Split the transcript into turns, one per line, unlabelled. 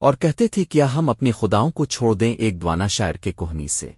اور کہتے تھے، کیا ہم اپنی خداؤں کو چھوڑ دیں ایک دوانا شاعر کے کوہنی سے؟